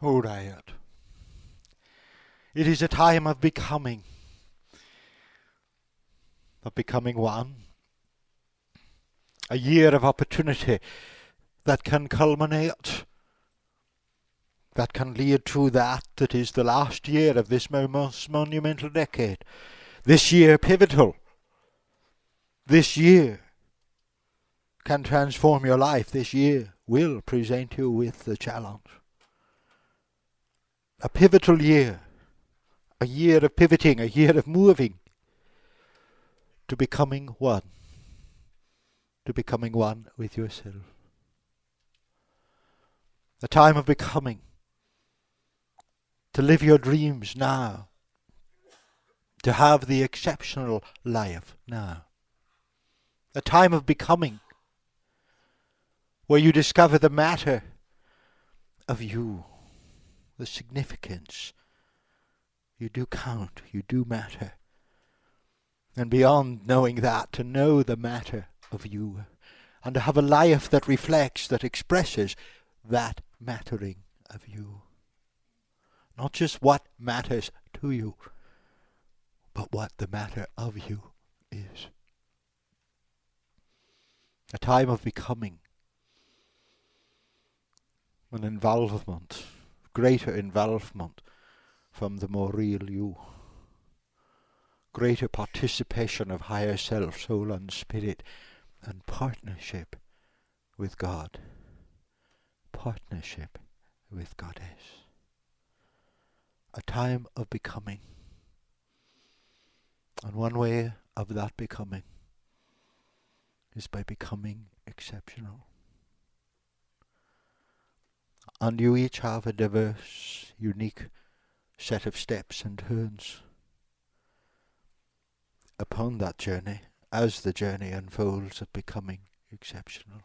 Riot. It is a time of becoming, of becoming one. A year of opportunity that can culminate, that can lead to that that is the last year of this most monumental decade. This year pivotal. This year can transform your life. This year will present you with the challenge. A pivotal year, a year of pivoting, a year of moving. To becoming one, to becoming one with yourself. A time of becoming, to live your dreams now, to have the exceptional life now. A time of becoming, where you discover the matter of you, the significance. You do count, you do matter. And beyond knowing that, to know the matter of you, and to have a life that reflects, that expresses that mattering of you. Not just what matters to you, but what the matter of you is. A time of becoming an involvement, greater involvement from the more real you. Greater participation of higher self, soul and spirit, and partnership with God. Partnership with Goddess. A time of becoming. And one way of that becoming is by becoming exceptional. And you each have a diverse, unique set of steps and turns upon that journey as the journey unfolds of becoming exceptional.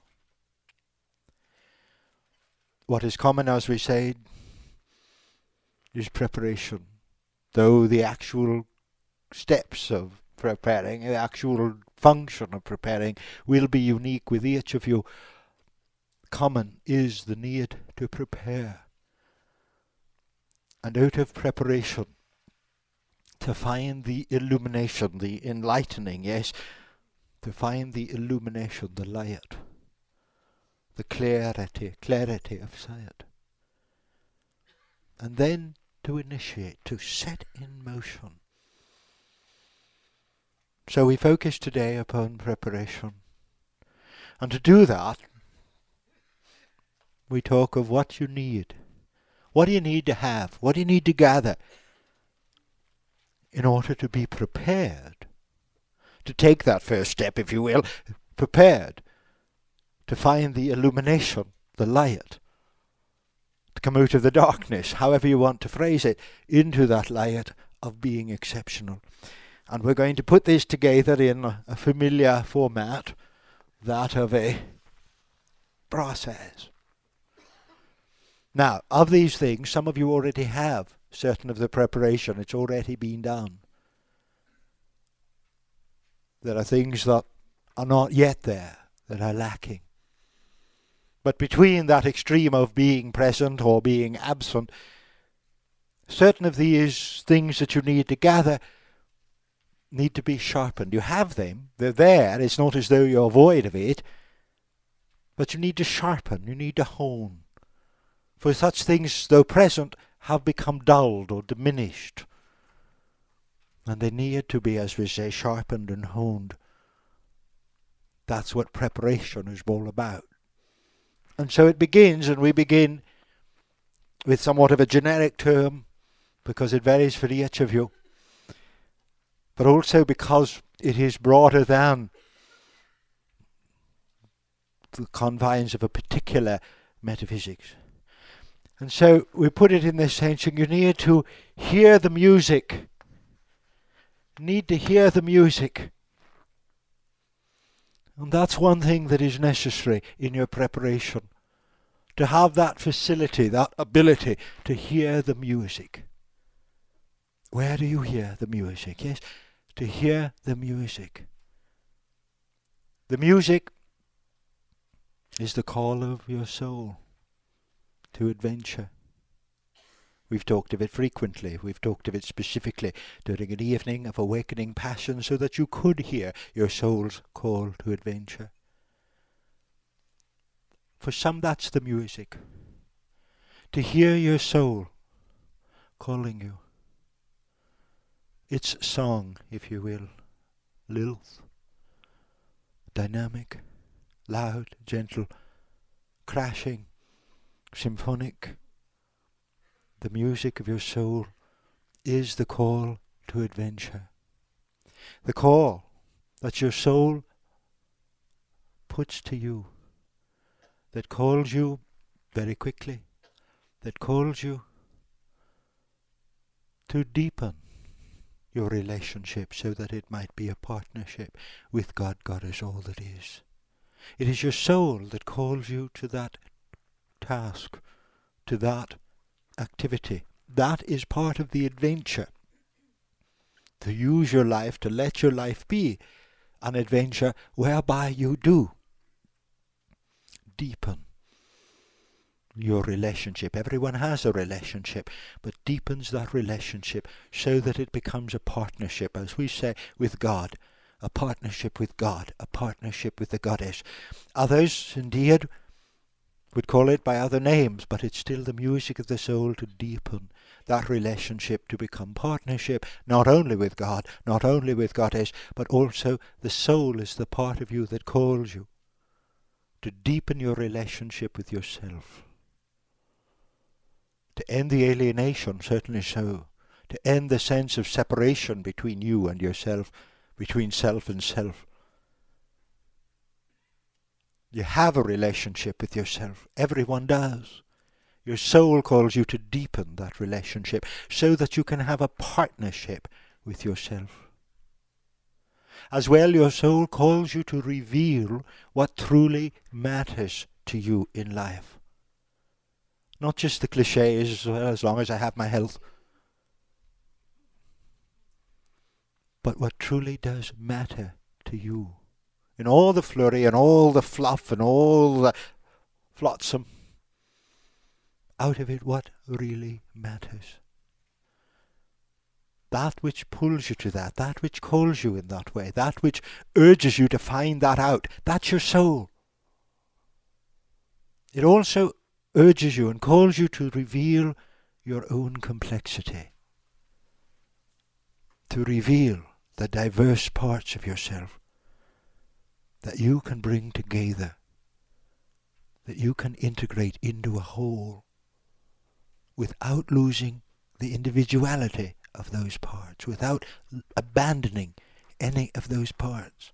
What is common, as we said, is preparation, though the actual steps of preparing, the actual function of preparing, will be unique with each of you common is the need to prepare. And out of preparation, to find the illumination, the enlightening, yes, to find the illumination, the light, the clarity, clarity of sight. And then to initiate, to set in motion. So we focus today upon preparation. And to do that, we talk of what you need. What do you need to have? What do you need to gather in order to be prepared? To take that first step, if you will, prepared to find the illumination, the light, to come out of the darkness, however you want to phrase it, into that light of being exceptional. And we're going to put this together in a, familiar format, that of a process. Now, of these things, some of you already have certain of the preparation. It's already been done. There are things that are not yet there, that are lacking. But between that extreme of being present or being absent, certain of these things that you need to gather need to be sharpened. You have them, they're there, it's not as though you're void of it, but you need to sharpen, you need to hone. For such things, though present, have become dulled or diminished. And they need to be, as we say, sharpened and honed. That's what preparation is all about. And so it begins, and we begin with somewhat of a generic term because it varies for each of you, but also because it is broader than the confines of a particular metaphysics. And so we put it in this sense, and you need to hear the music. Need to hear the music. And that's one thing that is necessary in your preparation. To have that facility, that ability to hear the music. Where do you hear the music? Yes, to hear the music. The music is the call of your soul to adventure, We've talked of it frequently. We've talked of it specifically during an evening of awakening passion so that you could hear your soul's call to adventure. For some, that's the music. To hear your soul calling you. Its song, if you will, lilth, dynamic, loud, gentle, crashing, symphonic. The music of your soul is the call to adventure. The call that your soul puts to you, that calls you very quickly, that calls you to deepen your relationship so that it might be a partnership with God, God is all that is. It is your soul that calls you to that task, to that activity. That is part of the adventure. To use your life, to let your life be an adventure whereby you do deepen your relationship. Everyone has a relationship, but deepens that relationship so that it becomes a partnership, as we say, with God. A partnership with God, a partnership with the Goddess. Others, indeed, would call it by other names, but it's still the music of the soul to deepen that relationship to become partnership, not only with God, not only with Goddess, but also the soul is the part of you that calls you to deepen your relationship with yourself to end the alienation, certainly so, to end the sense of separation between you and yourself, between self and self. You have a relationship with yourself. Everyone does. Your soul calls you to deepen that relationship so that you can have a partnership with yourself. As well, your soul calls you to reveal what truly matters to you in life. Not just the cliches, well, as long as I have my health. But what truly does matter to you. In all the flurry and all the fluff and all the flotsam, out of it what really matters. That which pulls you to that, that which calls you in that way, that which urges you to find that out, that's your soul. It also urges you and calls you to reveal your own complexity, to reveal the diverse parts of yourself that you can bring together, that you can integrate into a whole without losing the individuality of those parts, without abandoning any of those parts.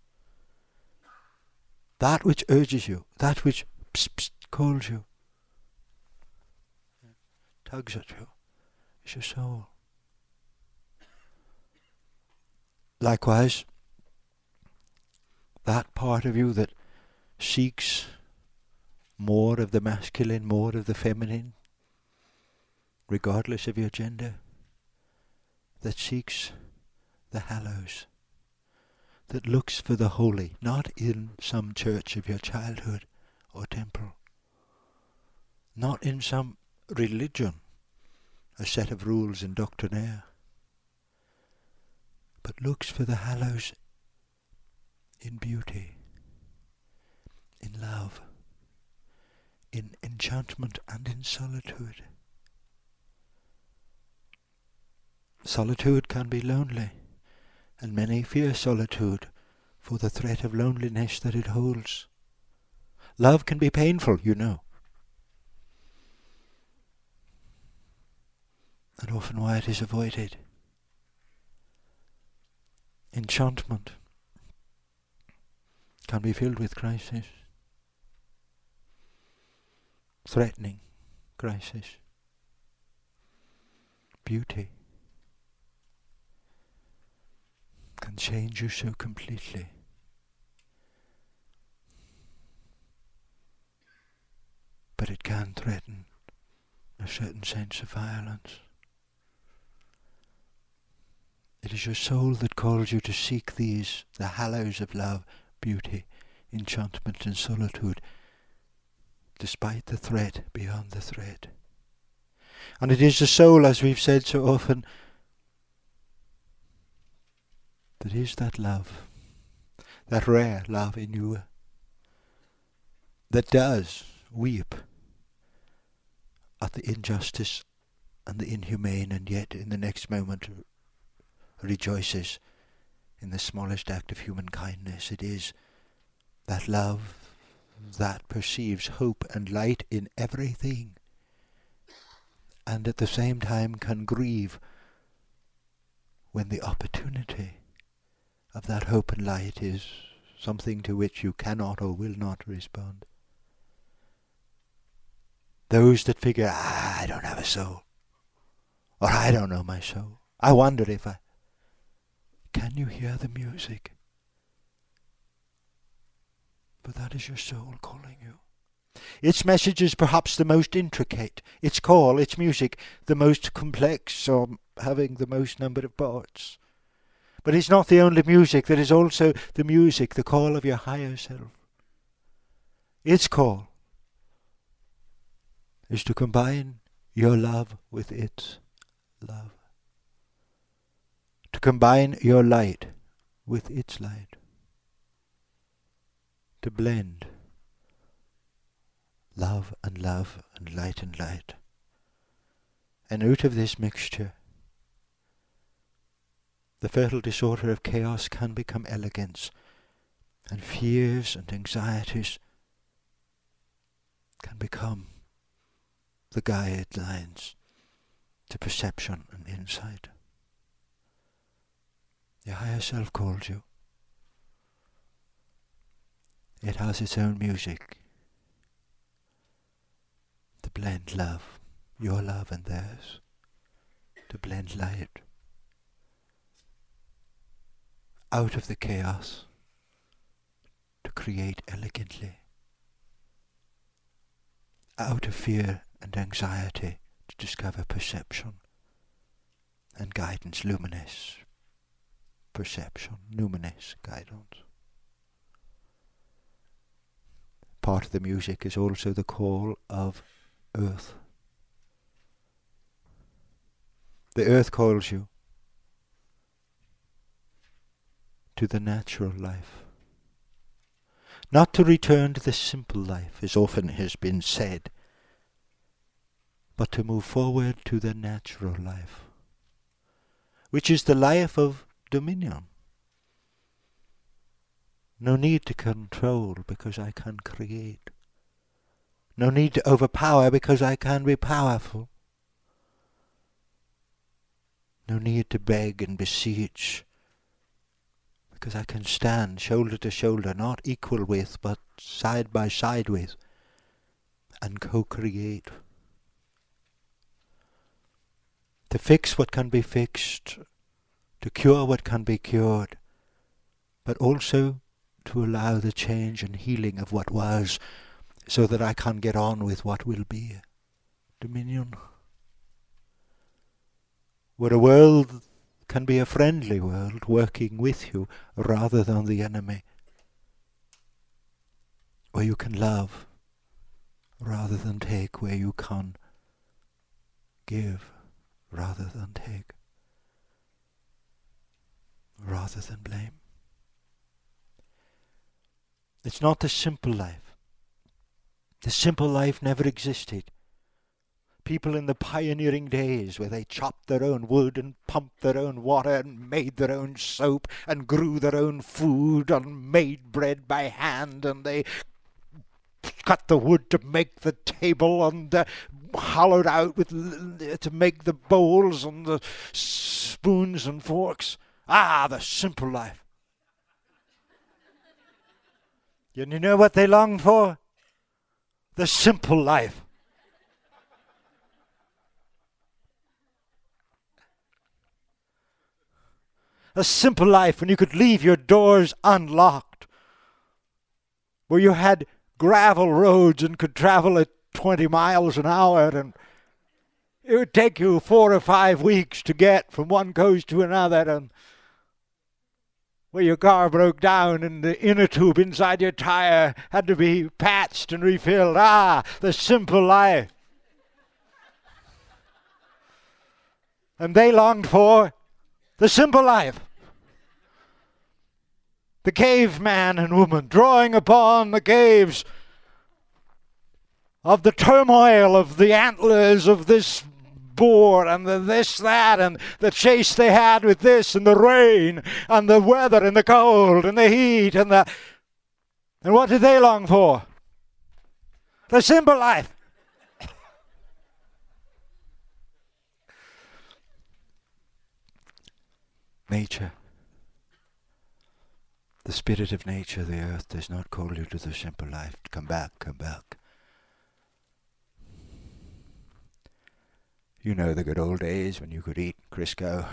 That which urges you, that which psst, calls you, tugs at you is your soul. Likewise, that part of you that seeks more of the masculine, more of the feminine, regardless of your gender, that seeks the hallows, that looks for the holy, not in some church of your childhood or temple, not in some religion, a set of rules and doctrinaire, but looks for the hallows in beauty, in love, in enchantment and in solitude. Solitude can be lonely, and many fear solitude for the threat of loneliness that it holds. Love can be painful, you know. and often why it is avoided. Enchantment can be filled with crisis, threatening crisis, beauty can change you so completely. But it can threaten a certain sense of violence. It is your soul that calls you to seek these, the hallows of love, beauty, enchantment, and solitude, despite the threat beyond the threat. And it is the soul, as we've said so often, that is that love, that rare love in you, that does weep at the injustice and the inhumane, and yet in the next moment rejoices in the smallest act of human kindness. It is that love that perceives hope and light in everything, and at the same time can grieve when the opportunity of that hope and light is something to which you cannot or will not respond. Those that figure, ah, I don't have a soul, or I don't know my soul. I wonder if I. Can you hear the music? But that is your soul calling you. Its message is perhaps the most intricate, its call, its music, the most complex, or having the most number of parts. But it's not the only music, there is also the music, the call of your higher self. Its call is to combine your love with its love. To combine your light with its light. To blend love and love and light and light. And out of this mixture, the fertile disorder of chaos can become elegance, and fears and anxieties can become the guidelines to perception and insight. Your higher self calls you. It has its own music. To blend love, your love and theirs, to blend light. Out of the chaos, to create elegantly, out of fear and anxiety to discover perception. And guidance, luminous perception, luminous guidance. Part of the music is also the call of earth. The earth calls you to the natural life. Not to return to the simple life, as often has been said, but to move forward to the natural life, which is the life of dominion. No need to control because I can create. No need to overpower because I can be powerful. No need to beg and beseech because I can stand shoulder to shoulder, not equal with, but side by side with, and co-create to fix what can be fixed, to cure what can be cured, but also to allow the change and healing of what was so that I can get on with what will be. Dominion. Where a world can be a friendly world working with you rather than the enemy. Where you can love rather than take, where you can give rather than take, rather than blame. It's not the simple life. The simple life never existed. People in the pioneering days where they chopped their own wood and pumped their own water and made their own soap and grew their own food and made bread by hand and they cut the wood to make the table and uh, hollowed out with to make the bowls and the spoons and forks. Ah, the simple life. And you know what they long for? The simple life. A simple life when you could leave your doors unlocked, where you had gravel roads and could travel at 20 miles an hour and it would take you four or five weeks to get from one coast to another and where your car broke down and the inner tube inside your tire had to be patched and refilled. Ah, the simple life. And they longed for the simple life. The caveman and woman drawing upon the caves of the turmoil of the antlers of this and the this, that, and the chase they had with this, and the rain, and the weather, and the cold, and the heat, and the. And what did they long for? The simple life. nature. The spirit of nature, the earth, does not call you to the simple life. Come back, come back. You know the good old days when you could eat Crisco.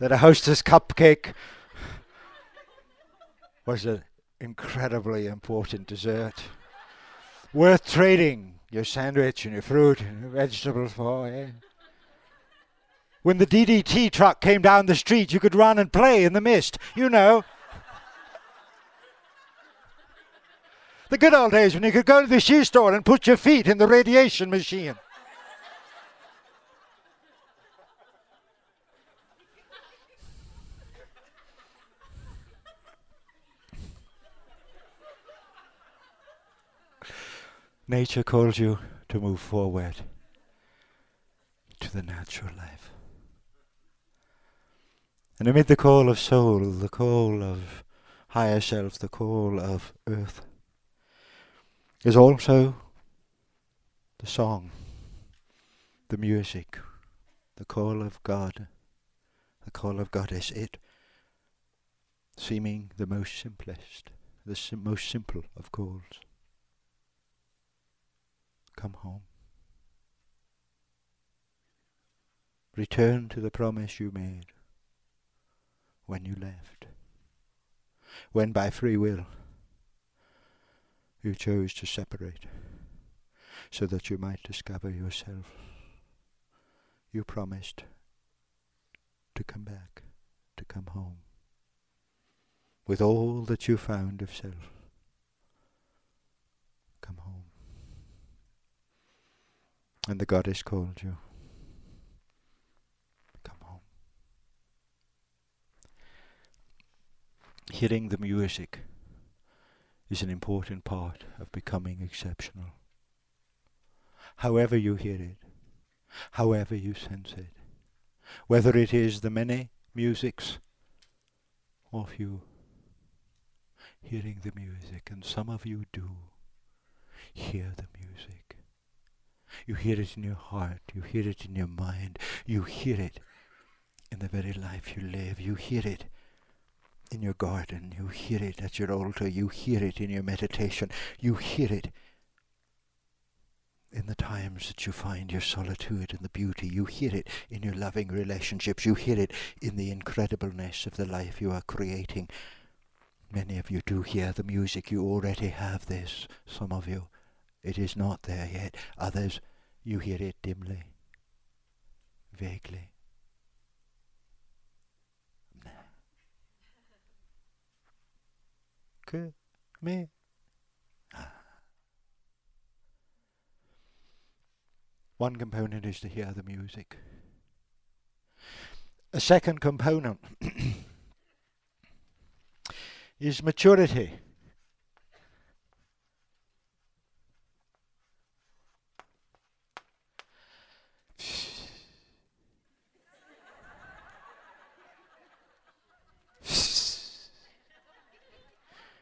that a hostess cupcake was an incredibly important dessert. Worth trading your sandwich and your fruit and your vegetables for, eh? When the DDT truck came down the street, you could run and play in the mist, you know. The good old days when you could go to the shoe store and put your feet in the radiation machine. Nature calls you to move forward to the natural life. And amid the call of soul, the call of higher self, the call of earth, is also the song, the music, the call of God. The call of God is it, seeming the most simplest, the sim- most simple of calls. Come home. Return to the promise you made when you left, when by free will you chose to separate so that you might discover yourself. You promised to come back, to come home, with all that you found of self. Come home. And the goddess called you. Come home. Hearing the music is an important part of becoming exceptional. However you hear it, however you sense it, whether it is the many musics of you hearing the music, and some of you do hear the music. You hear it in your heart, you hear it in your mind, you hear it in the very life you live, you hear it in your garden, you hear it at your altar, you hear it in your meditation, you hear it in the times that you find your solitude and the beauty, you hear it in your loving relationships, you hear it in the incredibleness of the life you are creating. Many of you do hear the music, you already have this, some of you. It is not there yet. Others, you hear it dimly, vaguely. Que me One component is to hear the music. A second component is maturity.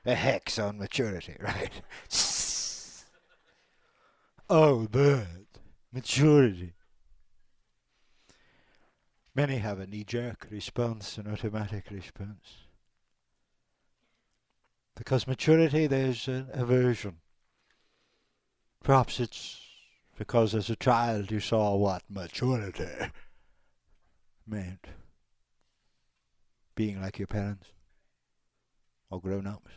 A hex on maturity, right? oh, but maturity. Many have a knee-jerk response, an automatic response. Because maturity, there's an aversion. Perhaps it's because as a child you saw what maturity meant. Being like your parents or grown ups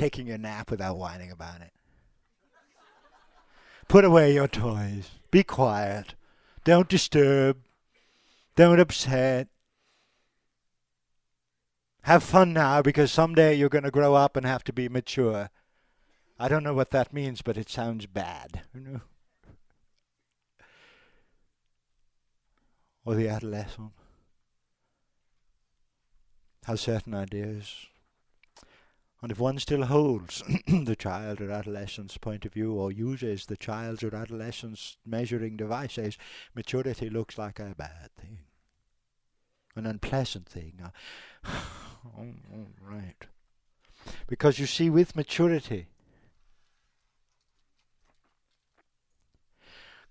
taking a nap without whining about it. Put away your toys. Be quiet. Don't disturb. Don't upset. Have fun now because someday you're going to grow up and have to be mature. I don't know what that means, but it sounds bad. Or the adolescent has certain ideas. And if one still holds the child or adolescent's point of view or uses the child's or adolescent's measuring devices, maturity looks like a bad thing, an unpleasant thing. oh, right. Because you see, with maturity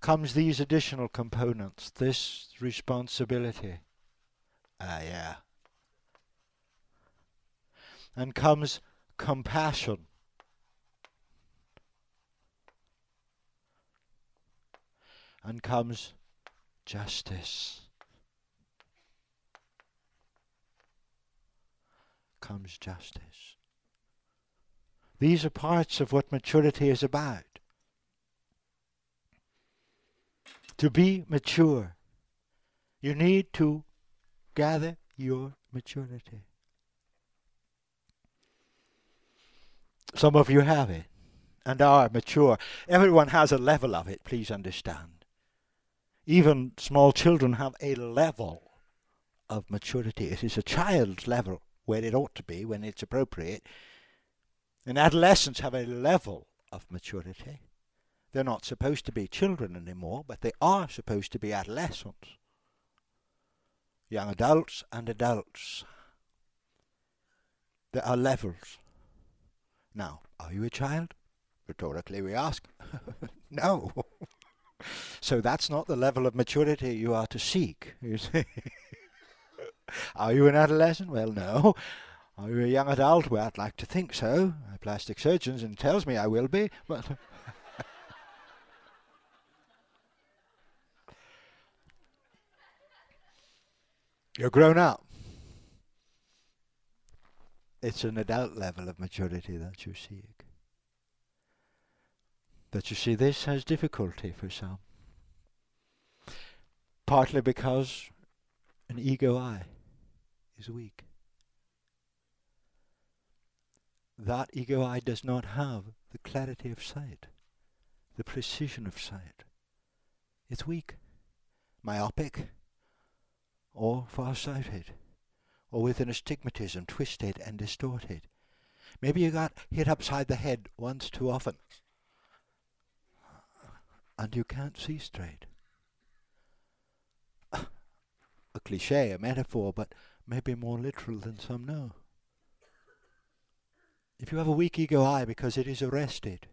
comes these additional components, this responsibility. Ah, yeah. And comes compassion. And comes justice. Comes justice. These are parts of what maturity is about. To be mature, you need to gather your maturity. Some of you have it and are mature. Everyone has a level of it, please understand. Even small children have a level of maturity. It is a child's level where it ought to be when it's appropriate. And adolescents have a level of maturity. They're not supposed to be children anymore, but they are supposed to be adolescents. Young adults and adults. There are levels. Now, are you a child? Rhetorically, we ask. no. so that's not the level of maturity you are to seek. You see? are you an adolescent? Well, no. Are you a young adult? Well, I'd like to think so. My plastic surgeon and tells me I will be, but. You're grown up. It's an adult level of maturity that you seek. But you see, this has difficulty for some. Partly because an ego I is weak. That ego I does not have the clarity of sight, the precision of sight. It's weak, myopic, or far-sighted or with an astigmatism twisted and distorted. Maybe you got hit upside the head once too often and you can't see straight. A cliche, a metaphor, but maybe more literal than some know. If you have a weak ego eye because it is arrested,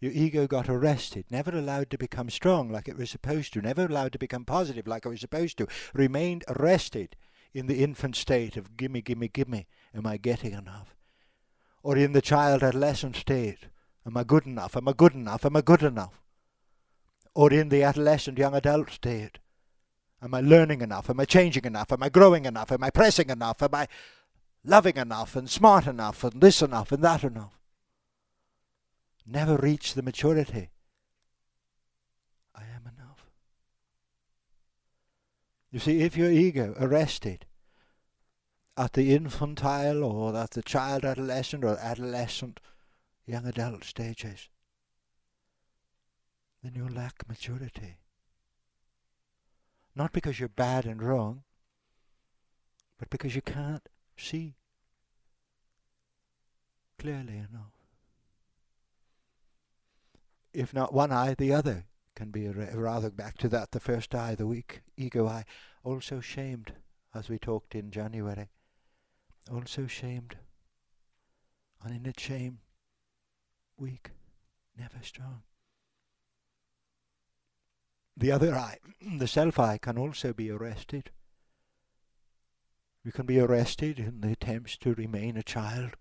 your ego got arrested, never allowed to become strong like it was supposed to, never allowed to become positive like it was supposed to, remained arrested in the infant state of gimme, gimme, gimme, am I getting enough? Or in the child adolescent state, am I good enough, am I good enough, am I good enough? Or in the adolescent young adult state, am I learning enough, am I changing enough, am I growing enough, am I pressing enough, am I loving enough and smart enough and this enough and that enough? Never reach the maturity You see, if your ego arrested at the infantile or at the child adolescent or adolescent young adult stages, then you lack maturity. Not because you're bad and wrong, but because you can't see clearly enough. If not one eye, the other can be rather back to that, the first eye, the weak ego eye, also shamed, as we talked in January, also shamed. And in its shame, weak, never strong. The other eye, the self eye, can also be arrested. We can be arrested in the attempts to remain a child,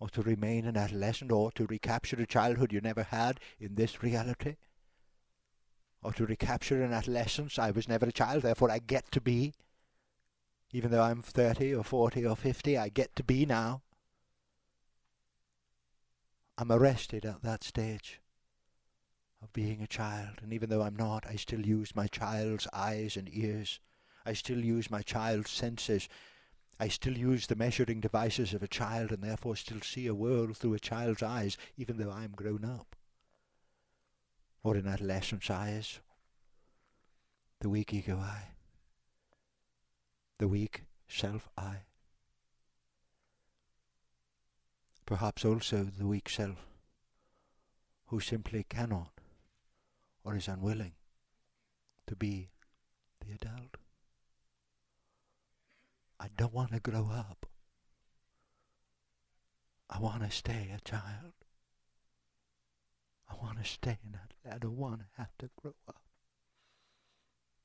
or to remain an adolescent, or to recapture a childhood you never had in this reality or to recapture an adolescence. I was never a child, therefore I get to be. Even though I'm 30 or 40 or 50, I get to be now. I'm arrested at that stage of being a child, and even though I'm not, I still use my child's eyes and ears. I still use my child's senses. I still use the measuring devices of a child and therefore still see a world through a child's eyes, even though I'm grown up. Or in adolescence eyes, the weak ego eye, the weak self eye. Perhaps also the weak self who simply cannot or is unwilling to be the adult. I don't want to grow up. I want to stay a child. I want to stay in that. I don't want to have to grow up.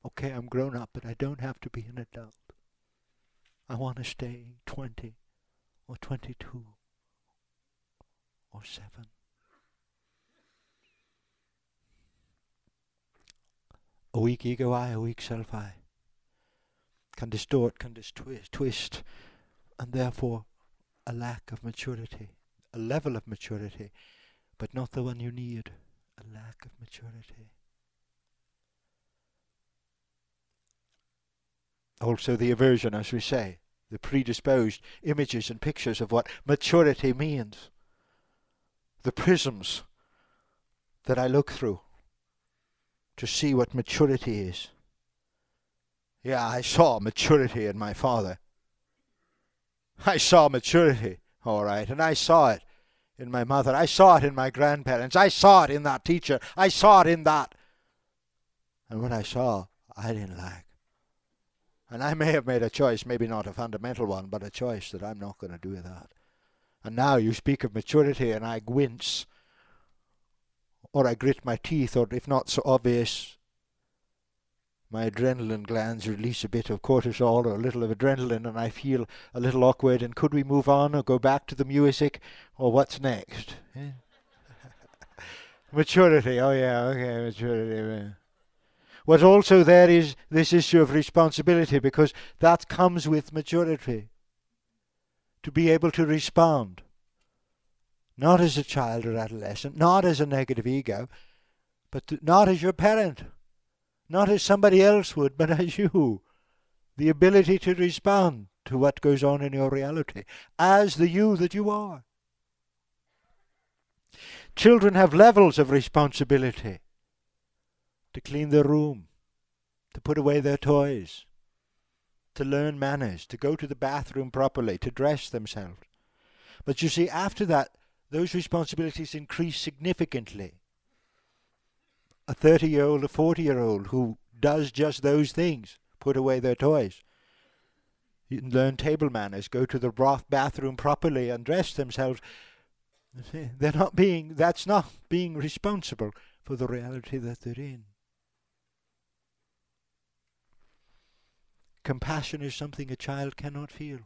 Okay, I'm grown up, but I don't have to be an adult. I want to stay 20 or 22 or 7. A weak ego eye, a weak self eye can distort, can twist, twist, and therefore a lack of maturity, a level of maturity, but not the one you need, a lack of maturity. Also, the aversion, as we say, the predisposed images and pictures of what maturity means, the prisms that I look through to see what maturity is. Yeah, I saw maturity in my father. I saw maturity, all right, and I saw it in my mother. I saw it in my grandparents. I saw it in that teacher. I saw it in that. And what I saw, I didn't like. And I may have made a choice, maybe not a fundamental one, but a choice that I'm not going to do that. And now you speak of maturity, and I wince, or I grit my teeth, or if not so obvious, my adrenaline glands release a bit of cortisol or a little of adrenaline and I feel a little awkward and could we move on or go back to the music or what's next? Yeah. maturity, oh yeah, okay, maturity. What also there is this issue of responsibility because that comes with maturity. To be able to respond. Not as a child or adolescent, not as a negative ego, but to, not as your parent not as somebody else would, but as you. The ability to respond to what goes on in your reality as the you that you are. Children have levels of responsibility to clean their room, to put away their toys, to learn manners, to go to the bathroom properly, to dress themselves. But you see, after that, those responsibilities increase significantly a 30 year old, a 40 year old who does just those things, put away their toys, learn table manners, go to the bathroom properly and dress themselves. They're not being, that's not being responsible for the reality that they're in. Compassion is something a child cannot feel.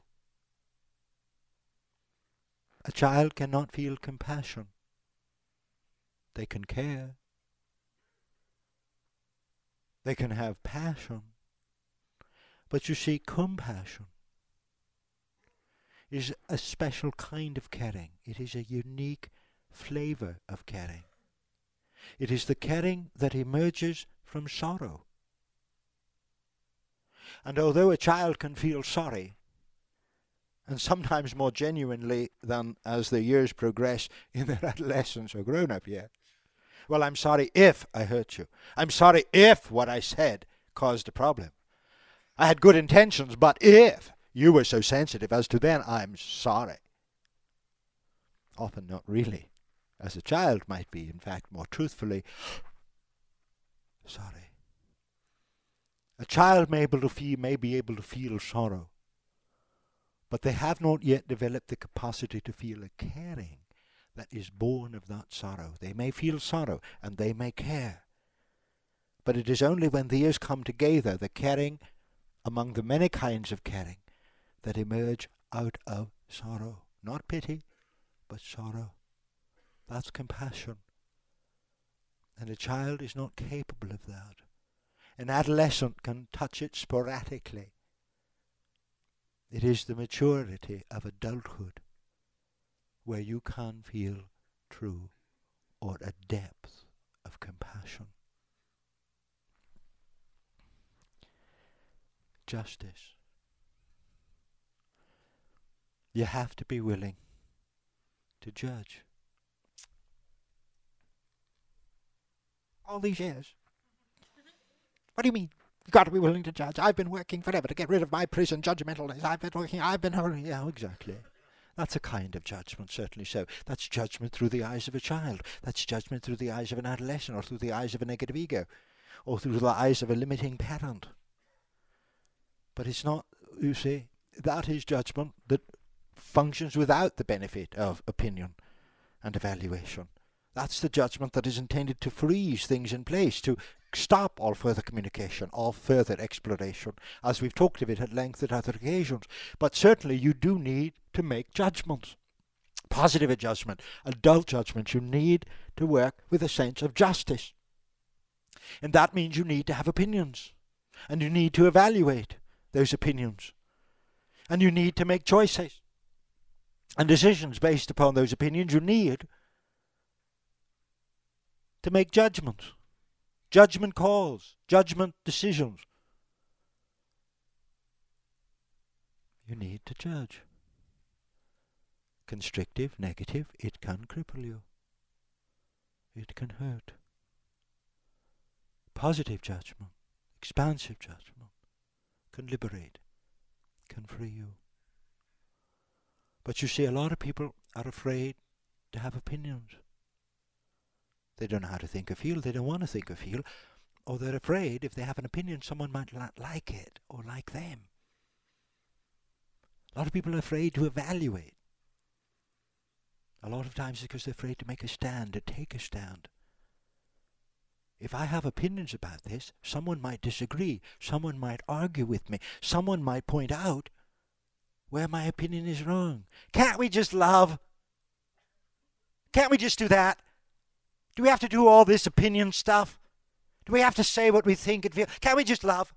A child cannot feel compassion. They can care, they can have passion. But you see, compassion is a special kind of caring. It is a unique flavor of caring. It is the caring that emerges from sorrow. And although a child can feel sorry, and sometimes more genuinely than as the years progress in their adolescence or grown up yet, well, I'm sorry if I hurt you. I'm sorry if what I said caused a problem. I had good intentions, but if you were so sensitive as to then, I'm sorry. Often not really. As a child might be, in fact, more truthfully, sorry. A child may, able to feel, may be able to feel sorrow, but they have not yet developed the capacity to feel a caring that is born of that sorrow. They may feel sorrow and they may care. But it is only when these come together, the caring among the many kinds of caring, that emerge out of sorrow. Not pity, but sorrow. That's compassion. And a child is not capable of that. An adolescent can touch it sporadically. It is the maturity of adulthood where you can feel true or a depth of compassion. Justice. You have to be willing to judge. All these years. What do you mean? You've got to be willing to judge. I've been working forever to get rid of my prison judgmentalness. I've been working, I've been holding. Yeah, exactly. That's a kind of judgment, certainly so. That's judgment through the eyes of a child. That's judgment through the eyes of an adolescent or through the eyes of a negative ego or through the eyes of a limiting parent. But it's not, you see, that is judgment that functions without the benefit of opinion and evaluation. That's the judgment that is intended to freeze things in place, to stop all further communication, all further exploration, as we've talked of it at length at other occasions. But certainly you do need to make judgments. Positive judgment, adult judgment. You need to work with a sense of justice. And that means you need to have opinions. And you need to evaluate those opinions. And you need to make choices and decisions based upon those opinions. You need to make judgments, judgment calls, judgment decisions. You need to judge. Constrictive, negative, it can cripple you. It can hurt. Positive judgment, expansive judgment, can liberate, can free you. But you see, a lot of people are afraid to have opinions. They don't know how to think or feel. They don't want to think or feel. Or they're afraid if they have an opinion, someone might not like it or like them. A lot of people are afraid to evaluate. A lot of times it's because they're afraid to make a stand, to take a stand. If I have opinions about this, someone might disagree. Someone might argue with me. Someone might point out where my opinion is wrong. Can't we just love? Can't we just do that? Do we have to do all this opinion stuff? Do we have to say what we think and feel? Can't we just love?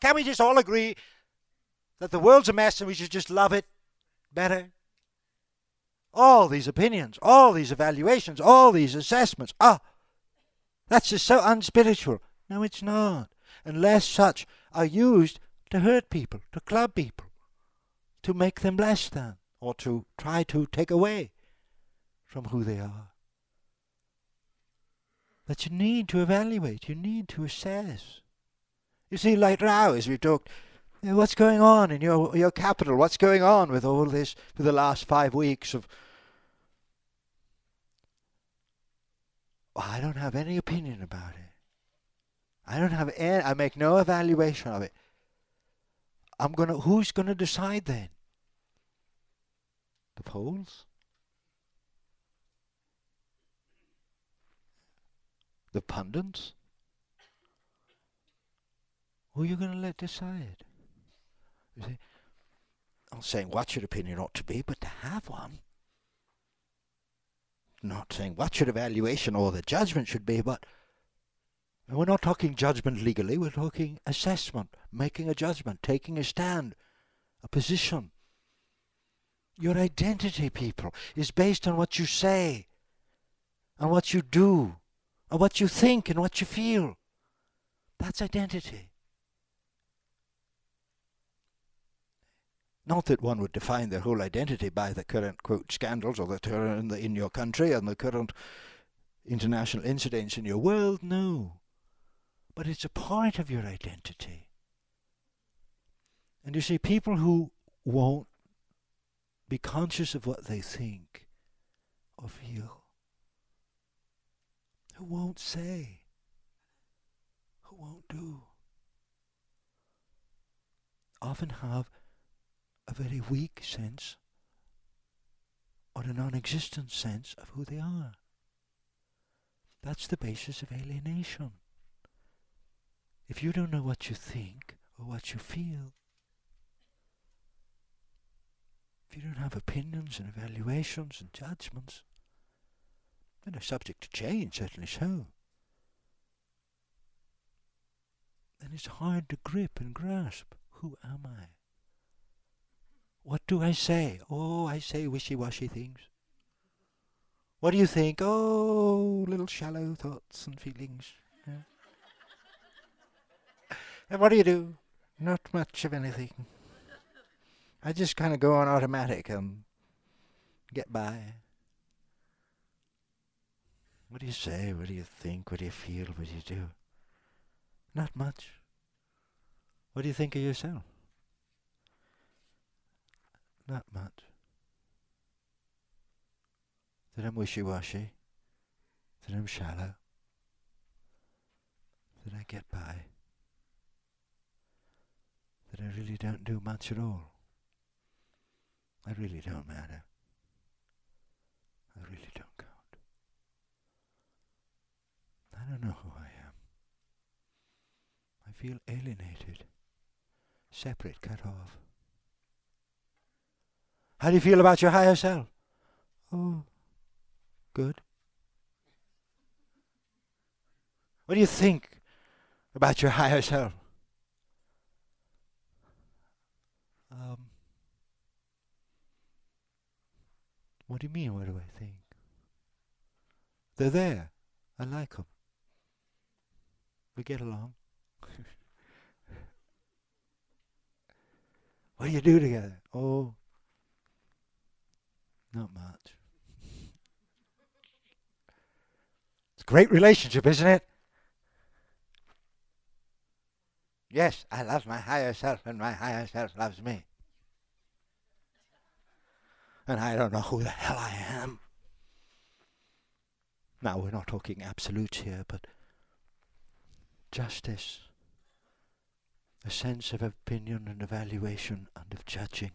Can't we just all agree that the world's a mess and we should just love it better? All these opinions, all these evaluations, all these assessments. Ah, that's just so unspiritual. No, it's not. Unless such are used to hurt people, to club people, to make them less than, or to try to take away from who they are that you need to evaluate, you need to assess. You see, like now, as we've talked, what's going on in your your capital? What's going on with all this for the last five weeks of? Well, I don't have any opinion about it. I don't have any. I make no evaluation of it. I'm gonna. Who's gonna decide then? The polls. The pundits? Who are you going to let decide? You see, I'm saying what your opinion ought to be, but to have one. Not saying what your evaluation or the judgment should be, but we're not talking judgment legally, we're talking assessment, making a judgment, taking a stand, a position. Your identity, people, is based on what you say and what you do and what you think and what you feel. That's identity. Not that one would define their whole identity by the current quote scandals or the current in your country and the current international incidents in your world, no. But it's a part of your identity. And you see, people who won't be conscious of what they think or feel who won't say, who won't do, often have a very weak sense or a non existent sense of who they are. That's the basis of alienation. If you don't know what you think or what you feel, if you don't have opinions and evaluations and judgments, and are subject to change, certainly so. Then it's hard to grip and grasp. Who am I? What do I say? Oh, I say wishy-washy things. What do you think? Oh, little shallow thoughts and feelings. Yeah. and what do you do? Not much of anything. I just kind of go on automatic and get by. What do you say? What do you think? What do you feel? What do you do? Not much. What do you think of yourself? Not much. That I'm wishy-washy. That I'm shallow. That I get by. That I really don't do much at all. I really don't matter. I really don't count. I don't know who I am. I feel alienated, separate, cut off. How do you feel about your higher self? Oh, good. What do you think about your higher self? Um, what do you mean, what do I think? They're there. I like them. We get along. what do you do together? Oh, not much. It's a great relationship, isn't it? Yes, I love my higher self, and my higher self loves me. And I don't know who the hell I am. Now, we're not talking absolutes here, but justice, a sense of opinion and evaluation and of judging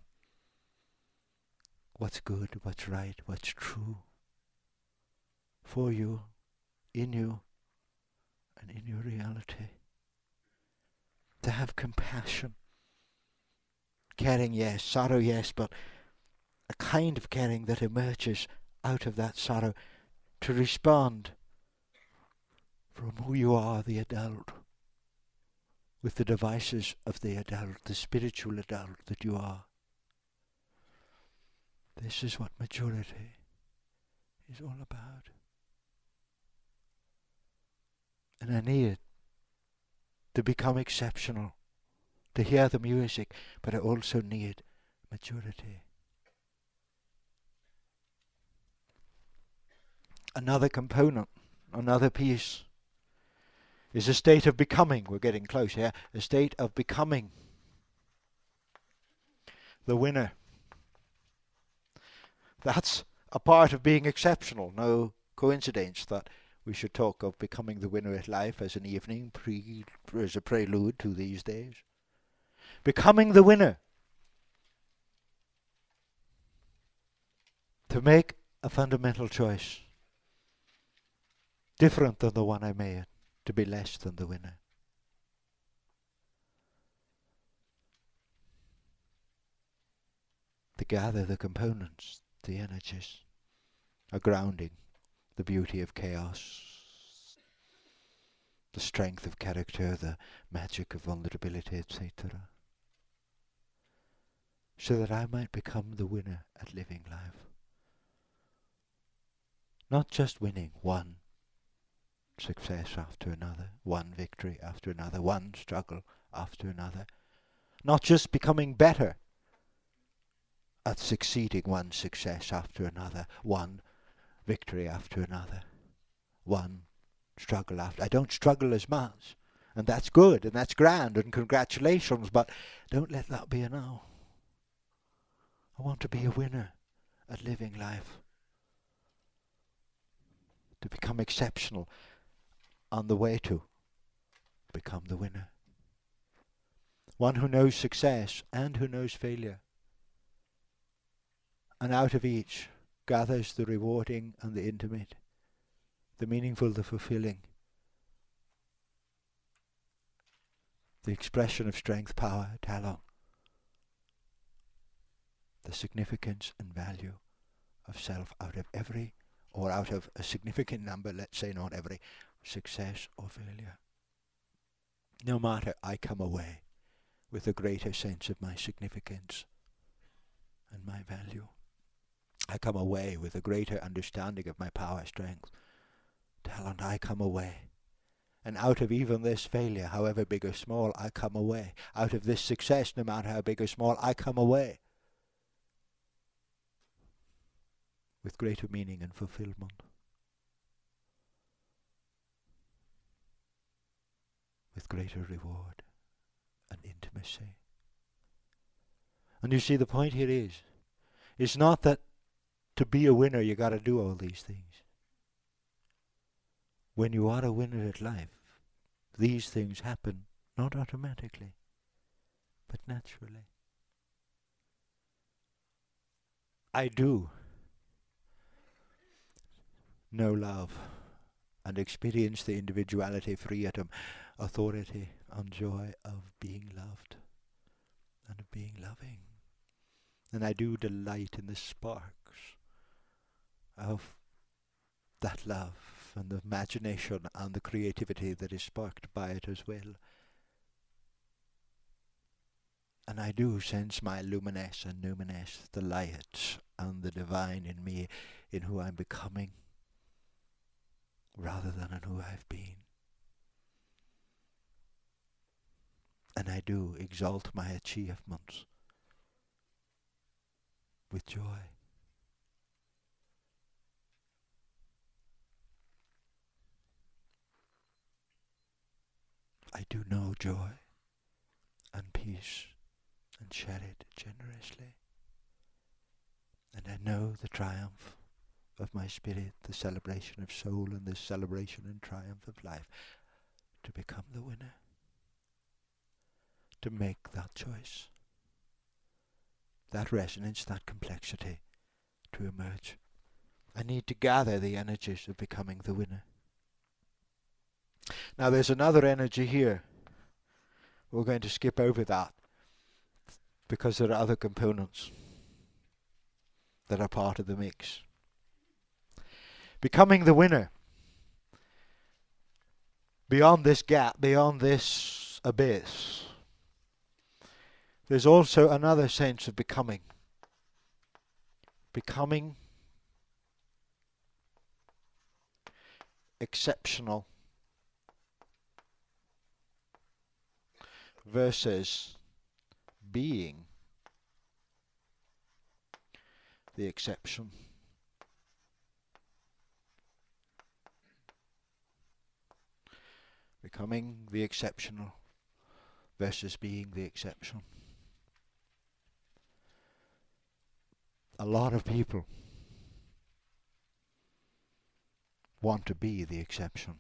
what's good, what's right, what's true for you, in you, and in your reality. To have compassion. Caring, yes, sorrow, yes, but a kind of caring that emerges out of that sorrow to respond from who you are, the adult, with the devices of the adult, the spiritual adult that you are. This is what maturity is all about. And I need to become exceptional, to hear the music, but I also need maturity. Another component, another piece is a state of becoming. We're getting close here. A state of becoming the winner. That's a part of being exceptional. No coincidence that we should talk of becoming the winner at life as an evening pre as a prelude to these days. Becoming the winner. To make a fundamental choice different than the one I made, to be less than the winner. To gather the components, the energies, a grounding, the beauty of chaos, the strength of character, the magic of vulnerability, etc. So that I might become the winner at living life. Not just winning one success after another, one victory after another, one struggle after another. Not just becoming better at succeeding one success after another, one victory after another, one struggle after. I don't struggle as much, and that's good, and that's grand, and congratulations, but don't let that be enough. I want to be a winner at living life, to become exceptional on the way to become the winner. One who knows success and who knows failure. And out of each gathers the rewarding and the intimate, the meaningful, the fulfilling, the expression of strength, power, talent, the significance and value of self out of every, or out of a significant number, let's say not every, success or failure. No matter, I come away with a greater sense of my significance and my value. I come away with a greater understanding of my power, strength, talent. I come away. And out of even this failure, however big or small, I come away. Out of this success, no matter how big or small, I come away with greater meaning and fulfillment. Greater reward and intimacy. And you see, the point here is, it's not that to be a winner you got to do all these things. When you are a winner at life, these things happen not automatically, but naturally. I do know love and experience the individuality, freedom, authority, and joy of being loved and of being loving. And I do delight in the sparks of that love and the imagination and the creativity that is sparked by it as well. And I do sense my luminous and numinous, the light and the divine in me, in who I'm becoming, rather than in who I've been. And I do exalt my achievements with joy. I do know joy and peace and share it generously. And I know the triumph of my spirit, the celebration of soul, and the celebration and triumph of life to become the winner, to make that choice, that resonance, that complexity to emerge. I need to gather the energies of becoming the winner. Now there's another energy here. We're going to skip over that because there are other components that are part of the mix. Becoming the winner. Beyond this gap, beyond this abyss, there's also another sense of becoming. Becoming exceptional versus being the exception. Becoming the exceptional versus being the exception. A lot of people want to be the exception.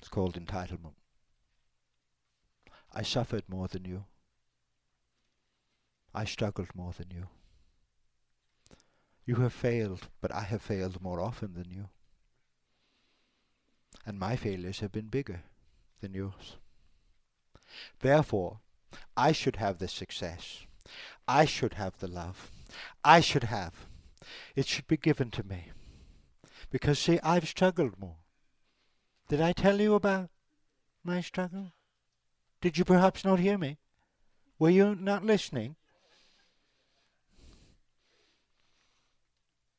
It's called entitlement. I suffered more than you. I struggled more than you. You have failed, but I have failed more often than you. And my failures have been bigger than yours. Therefore, I should have the success. I should have the love. I should have. It should be given to me. Because, see, I've struggled more. Did I tell you about my struggle? Did you perhaps not hear me? Were you not listening?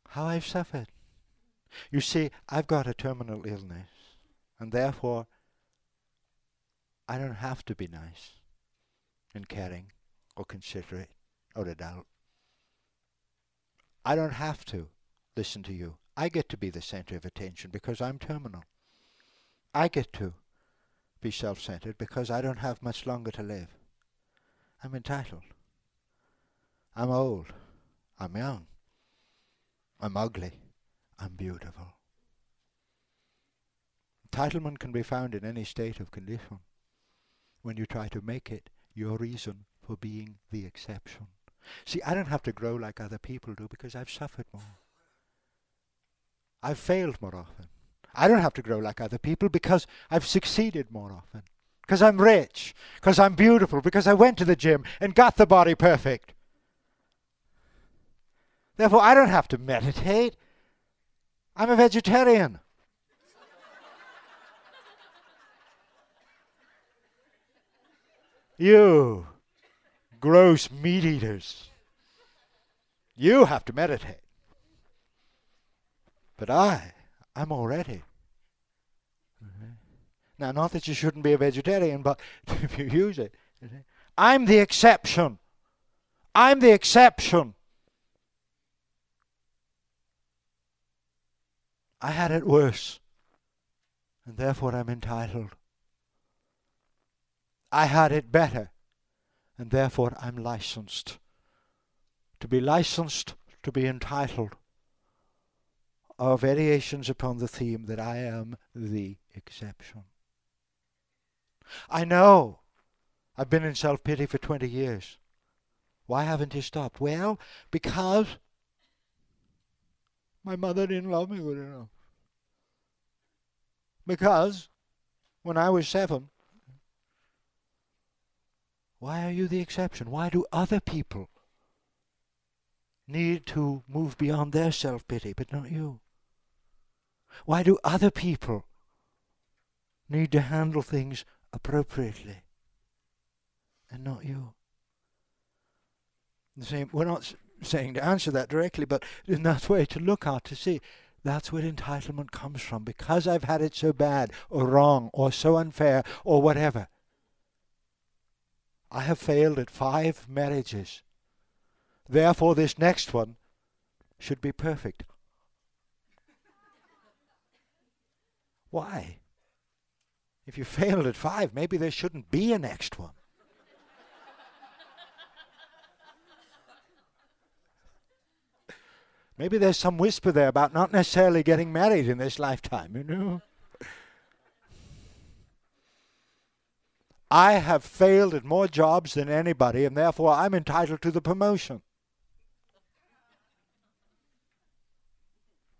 How I've suffered. You see, I've got a terminal illness, and therefore I don't have to be nice and caring or considerate or. I don't have to listen to you. I get to be the center of attention because I'm terminal. I get to be self-centered because I don't have much longer to live. I'm entitled. I'm old. I'm young. I'm ugly. I'm beautiful. Entitlement can be found in any state of condition when you try to make it your reason for being the exception. See, I don't have to grow like other people do because I've suffered more. I've failed more often. I don't have to grow like other people because I've succeeded more often. Because I'm rich. Because I'm beautiful. Because I went to the gym and got the body perfect. Therefore, I don't have to meditate. I'm a vegetarian. you gross meat eaters. You have to meditate. But I I'm already. Mm-hmm. Now, not that you shouldn't be a vegetarian, but if you use it, I'm the exception. I'm the exception. I had it worse, and therefore I'm entitled. I had it better, and therefore I'm licensed. To be licensed, to be entitled, are variations upon the theme that I am the exception. I know. I've been in self pity for 20 years. Why haven't you stopped? Well, because my mother didn't love me good enough. Because when I was seven, why are you the exception? Why do other people need to move beyond their self pity, but not you? Why do other people need to handle things appropriately and not you? The same, we're not saying to answer that directly, but in that way to look at to see that's where entitlement comes from. Because I've had it so bad or wrong or so unfair or whatever. I have failed at five marriages. Therefore, this next one should be perfect. Why? If you failed at five, maybe there shouldn't be a next one. Maybe there's some whisper there about not necessarily getting married in this lifetime, you know? I have failed at more jobs than anybody, and therefore I'm entitled to the promotion.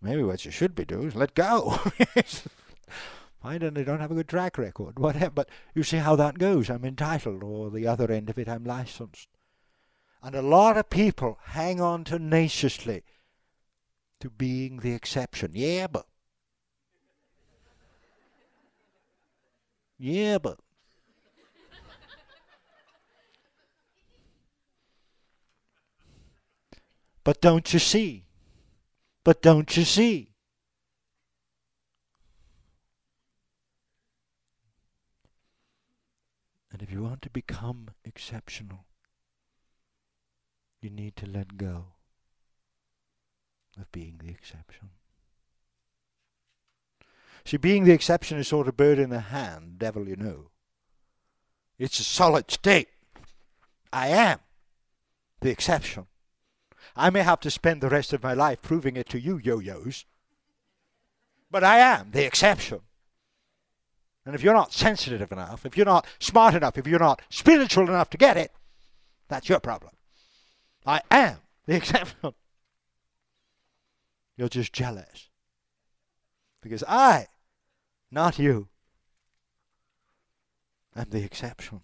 Maybe what you should be doing is let go. Find and they don't have a good track record, whatever. But you see how that goes. I'm entitled, or the other end of it, I'm licensed. And a lot of people hang on tenaciously to being the exception. Yeah, but. Yeah, but. But don't you see? But don't you see? And if you want to become exceptional, you need to let go of being the exception. See, being the exception is sort of bird in the hand, devil you know. It's a solid state. I am the exception. I may have to spend the rest of my life proving it to you, yo yo's, but I am the exception. And if you're not sensitive enough, if you're not smart enough, if you're not spiritual enough to get it, that's your problem. I am the exception. You're just jealous. Because I, not you, am the exception.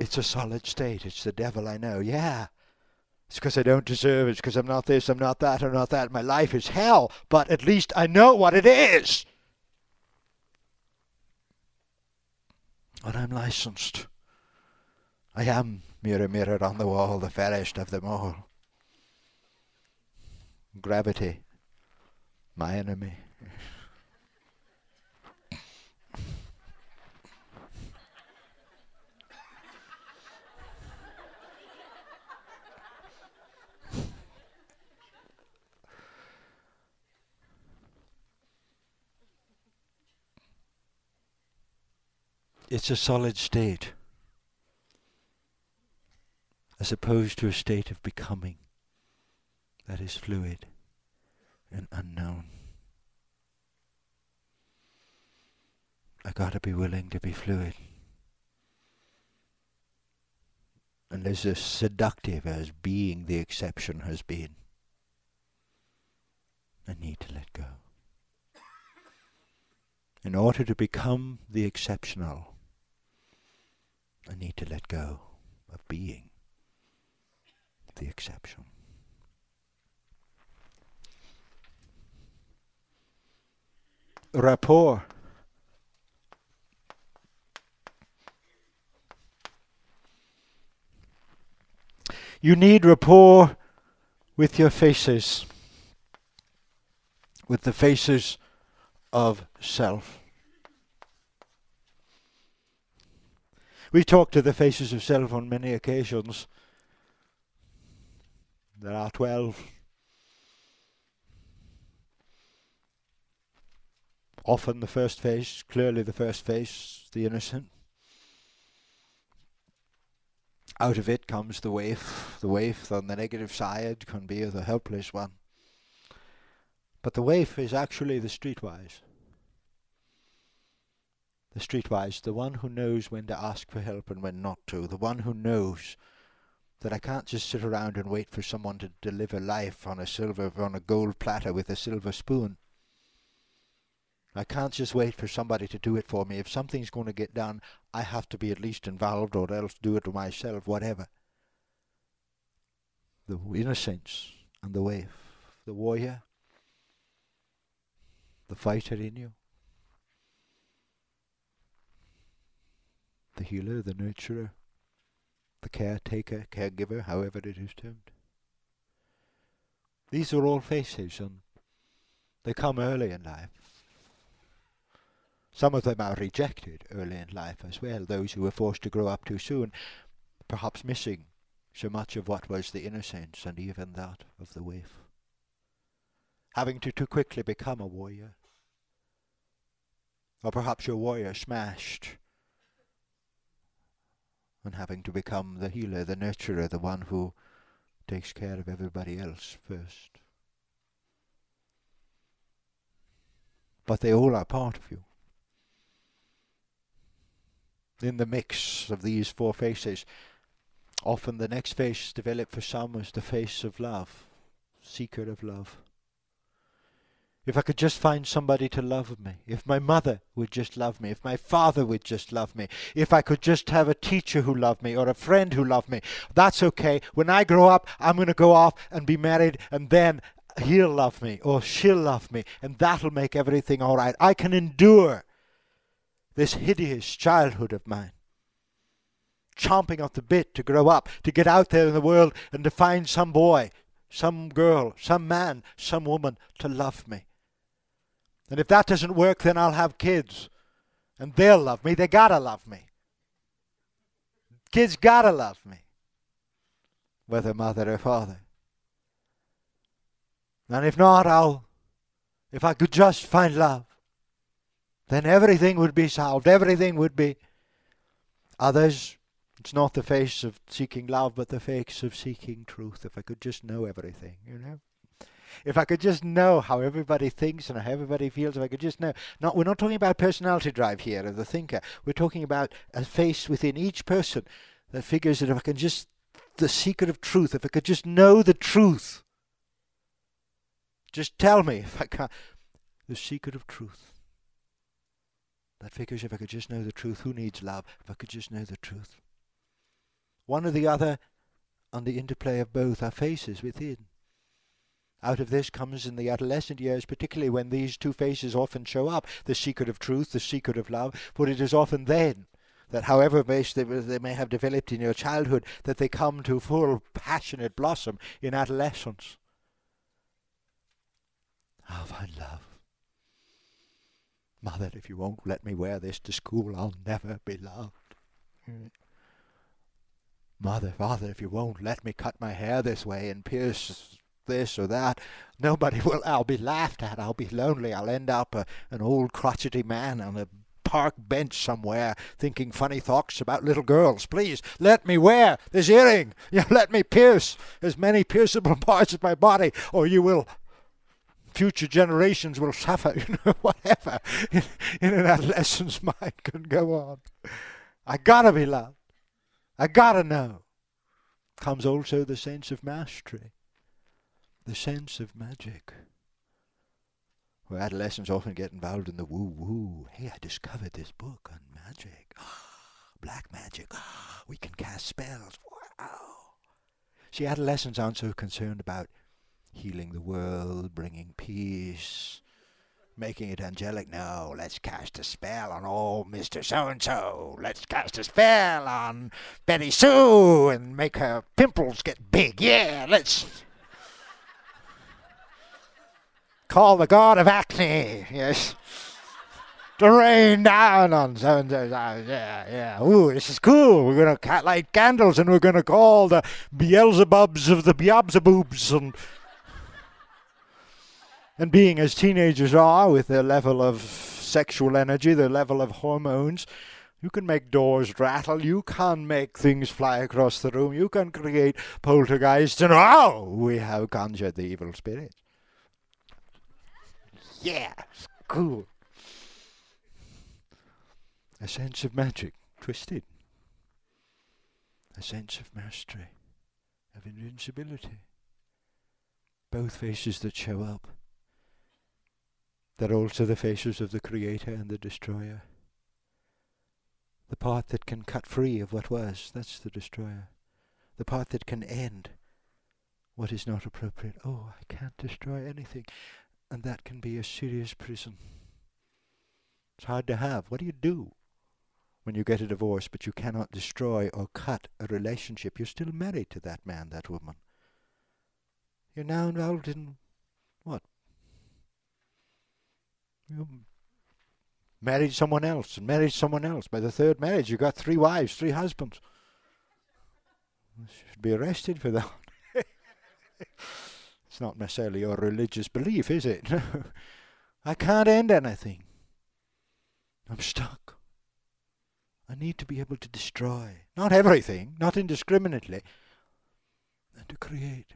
It's a solid state. It's the devil, I know. Yeah. It's because I don't deserve it. It's because I'm not this, I'm not that, I'm not that. My life is hell, but at least I know what it is. And I'm licensed. I am, mirror, mirror on the wall, the fairest of them all. Gravity, my enemy. It's a solid state as opposed to a state of becoming that is fluid and unknown. I gotta be willing to be fluid. And as seductive as being the exception has been, I need to let go. In order to become the exceptional, I need to let go of being the exception. Rapport. You need rapport with your faces, with the faces of self. We talk to the faces of self on many occasions. There are 12. Often the first face, clearly the first face, the innocent. Out of it comes the waif. The waif on the negative side can be the helpless one. But the waif is actually the streetwise. The streetwise, the one who knows when to ask for help and when not to, the one who knows that I can't just sit around and wait for someone to deliver life on a silver on a gold platter with a silver spoon. I can't just wait for somebody to do it for me. If something's going to get done, I have to be at least involved or else do it myself, whatever. The innocence and the waif, the warrior, the fighter in you, the healer, the nurturer, the caretaker, caregiver, however it is termed. These are all faces and they come early in life. Some of them are rejected early in life as well, those who were forced to grow up too soon, perhaps missing so much of what was the innocence and even that of the waif. Having to too quickly become a warrior. Or perhaps your warrior smashed and having to become the healer, the nurturer, the one who takes care of everybody else first. But they all are part of you. In the mix of these four faces, often the next face developed for some is the face of love, seeker of love. If I could just find somebody to love me, if my mother would just love me, if my father would just love me, if I could just have a teacher who loved me or a friend who loved me, that's okay. When I grow up, I'm going to go off and be married, and then he'll love me or she'll love me, and that'll make everything all right. I can endure this hideous childhood of mine. Chomping at the bit to grow up, to get out there in the world and to find some boy, some girl, some man, some woman to love me. And if that doesn't work, then I'll have kids. And they'll love me. They gotta love me. Kids gotta love me. Whether mother or father. And if not, I'll, if I could just find love, then everything would be solved. Everything would be. Others, it's not the face of seeking love, but the face of seeking truth. If I could just know everything, you know? If I could just know how everybody thinks and how everybody feels, if I could just know. Not, we're not talking about personality drive here of the thinker. We're talking about a face within each person that figures that if I can just, the secret of truth, if I could just know the truth, just tell me if I can't. The secret of truth. That figures if I could just know the truth. Who needs love? If I could just know the truth. One or the other, and the interplay of both are faces within. Out of this comes in the adolescent years, particularly when these two faces often show up the secret of truth, the secret of love, for it is often then that however much they, they may have developed in your childhood, that they come to full passionate blossom in adolescence. I'll find love. Mother, if you won't let me wear this to school, I'll never be loved. Mother, father, if you won't let me cut my hair this way and pierce this or that. Nobody will. I'll be laughed at. I'll be lonely. I'll end up a, an old crotchety man on a park bench somewhere thinking funny thoughts about little girls. Please let me wear this earring. Let me pierce as many pierceable parts of my body, or you will. Future generations will suffer, you know, whatever in, in an adolescent's mind can go on. I gotta be loved. I gotta know. Comes also the sense of mastery the sense of magic. Where adolescents often get involved in the woo woo. Hey, I discovered this book on magic. black magic. we can cast spells. Wow. See, adolescents aren't so concerned about healing the world, bringing peace, making it angelic. No, let's cast a spell on old Mr. So and so. Let's cast a spell on Betty Sue and make her pimples get big. Yeah, let's call the god of acne. Yes. To rain down on so and. Yeah, yeah. Ooh, this is cool. We're gonna light candles and we're gonna call the Beelzebubs of the Beelzeboobs and and being as teenagers are with their level of sexual energy, their level of hormones. You can make doors rattle. You can make things fly across the room. You can create poltergeists. And oh, we have conjured the evil spirits. Yes, cool. A sense of magic, twisted. A sense of mastery, of invincibility. Both faces that show up. They're also the faces of the Creator and the Destroyer. The part that can cut free of what was, that's the Destroyer. The part that can end what is not appropriate. Oh, I can't destroy anything. And that can be a serious prison. It's hard to have. What do you do when you get a divorce but you cannot destroy or cut a relationship? You're still married to that man, that woman. You're now involved in what? You married someone else and married someone else. By the third marriage, you've got three wives, three husbands. You should be arrested for that. not necessarily your religious belief, is it? I can't end anything. I'm stuck. I need to be able to destroy. Not everything, not indiscriminately, and to create.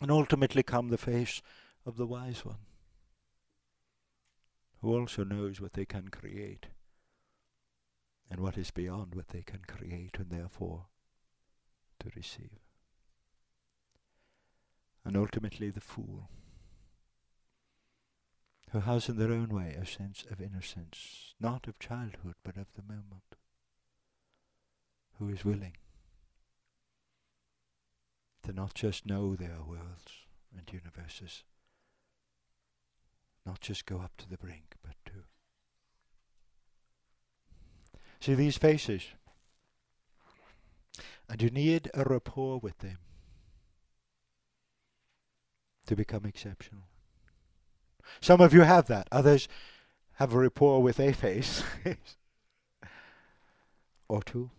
And ultimately come the face of the wise one, who also knows what they can create and what is beyond what they can create, and therefore to receive and ultimately the fool, who has in their own way a sense of innocence, not of childhood, but of the moment, who is willing? To not just know there are worlds and universes, not just go up to the brink, but to see these faces, and you need a rapport with them to become exceptional. Some of you have that. Others have a rapport with a face or two.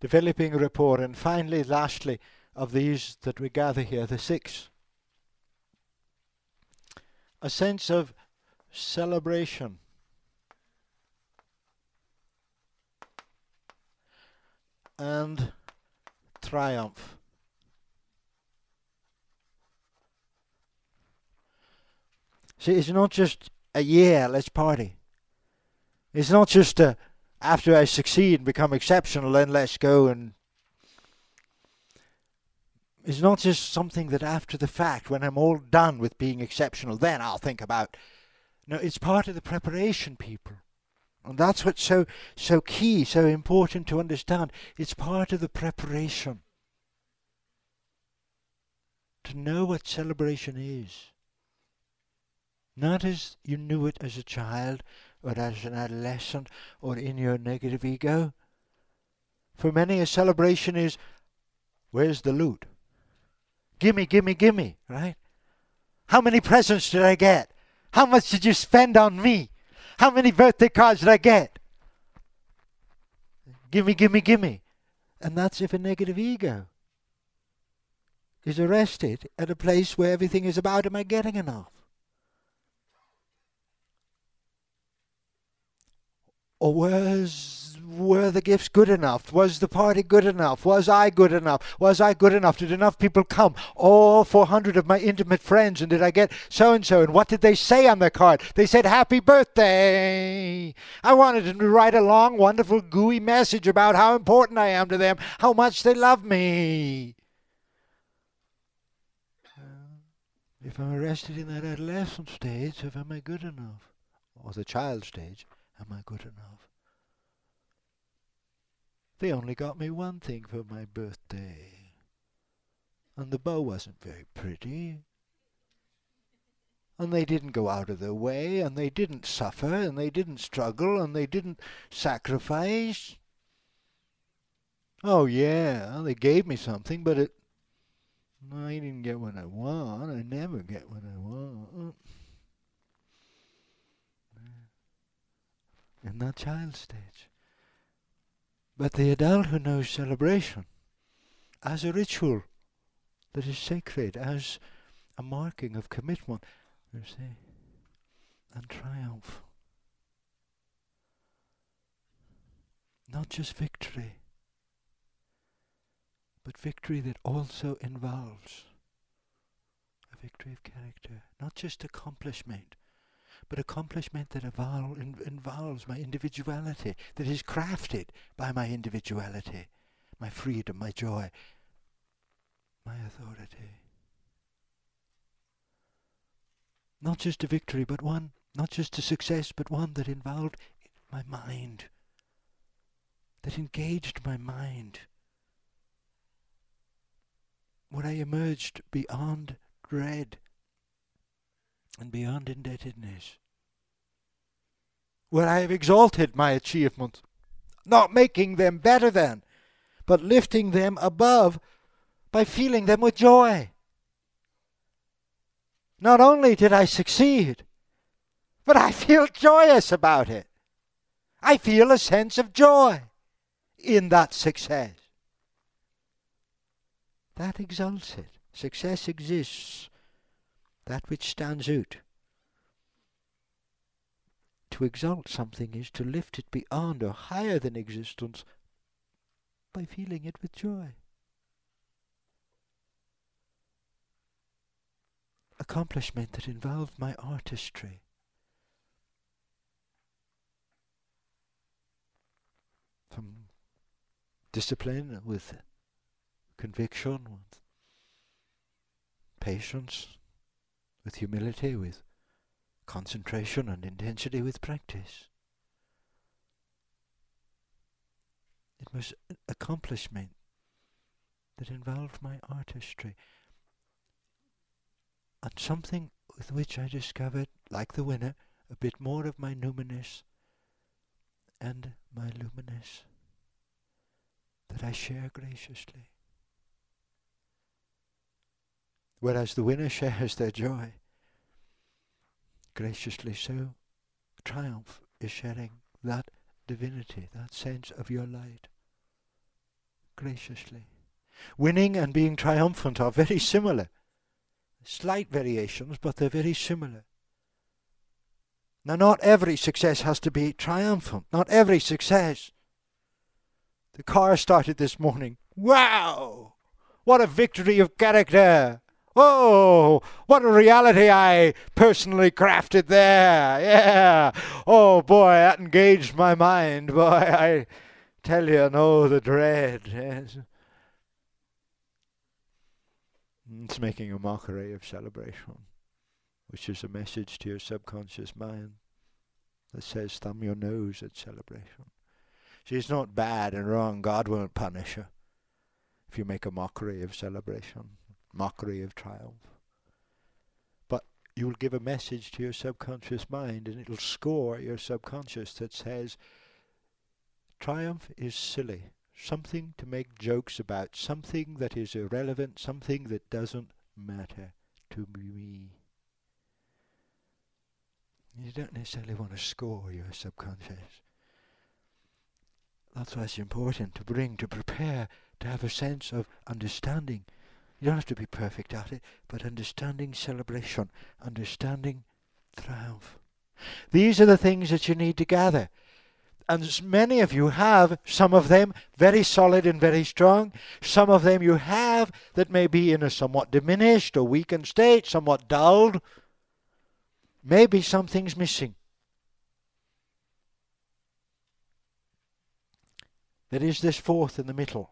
Developing rapport. And finally, lastly, of these that we gather here, the six. A sense of celebration. And triumph. See, it's not just a yeah, let's party. It's not just a after I succeed and become exceptional, then let's go and. It's not just something that after the fact, when I'm all done with being exceptional, then I'll think about. No, it's part of the preparation, people. And that's what's so so key, so important to understand. It's part of the preparation. To know what celebration is. Not as you knew it as a child or as an adolescent or in your negative ego. For many, a celebration is, where's the loot? Gimme, gimme, gimme, right? How many presents did I get? How much did you spend on me? How many birthday cards did I get? Gimme, gimme, gimme. And that's if a negative ego is arrested at a place where everything is about, am I getting enough? Or was were the gifts good enough? Was the party good enough? Was I good enough? Was I good enough? Did enough people come? All 400 of my intimate friends, and did I get so and so? And what did they say on their card? They said, Happy birthday! I wanted them to write a long, wonderful, gooey message about how important I am to them, how much they love me. If I'm arrested in that adolescent stage, if am I good enough? Or the child stage, Am I good enough? They only got me one thing for my birthday. And the bow wasn't very pretty. And they didn't go out of their way, and they didn't suffer, and they didn't struggle, and they didn't sacrifice. Oh, yeah, they gave me something, but it. I didn't get what I want. I never get what I want. In that child stage. But the adult who knows celebration as a ritual that is sacred, as a marking of commitment, you see, and triumph. Not just victory, but victory that also involves a victory of character, not just accomplishment, but accomplishment that involves my individuality, that is crafted by my individuality, my freedom, my joy, my authority. Not just a victory, but one, not just a success, but one that involved my mind, that engaged my mind, where I emerged beyond dread and beyond indebtedness, where I have exalted my achievements, not making them better than, but lifting them above by feeling them with joy. Not only did I succeed, but I feel joyous about it. I feel a sense of joy in that success. That exalts it. Success exists, that which stands out. To exalt something is to lift it beyond or higher than existence by feeling it with joy. accomplishment that involved my artistry. From discipline with conviction, with patience, with humility, with concentration and intensity, with practice. It was an accomplishment that involved my artistry and something with which I discovered, like the winner, a bit more of my numinous and my luminous that I share graciously. Whereas the winner shares their joy graciously, so triumph is sharing that divinity, that sense of your light graciously. Winning and being triumphant are very similar. Slight variations, but they're very similar. Now, not every success has to be triumphant. Not every success. The car started this morning. Wow! What a victory of character! Oh, what a reality I personally crafted there. Yeah. Oh, boy, that engaged my mind. Boy, I tell you, no, the dread. Yes. It's making a mockery of celebration, which is a message to your subconscious mind that says, thumb your nose at celebration. She's not bad and wrong. God won't punish her if you make a mockery of celebration, mockery of triumph. But you'll give a message to your subconscious mind and it'll score your subconscious that says, triumph is silly something to make jokes about, something that is irrelevant, something that doesn't matter to me. You don't necessarily want to score your subconscious. That's why it's important to bring, to prepare, to have a sense of understanding. You don't have to be perfect at it, but understanding celebration, understanding triumph. These are the things that you need to gather and many of you have some of them very solid and very strong. Some of them you have that may be in a somewhat diminished or weakened state, somewhat dulled. Maybe something's missing. There is this fourth in the middle.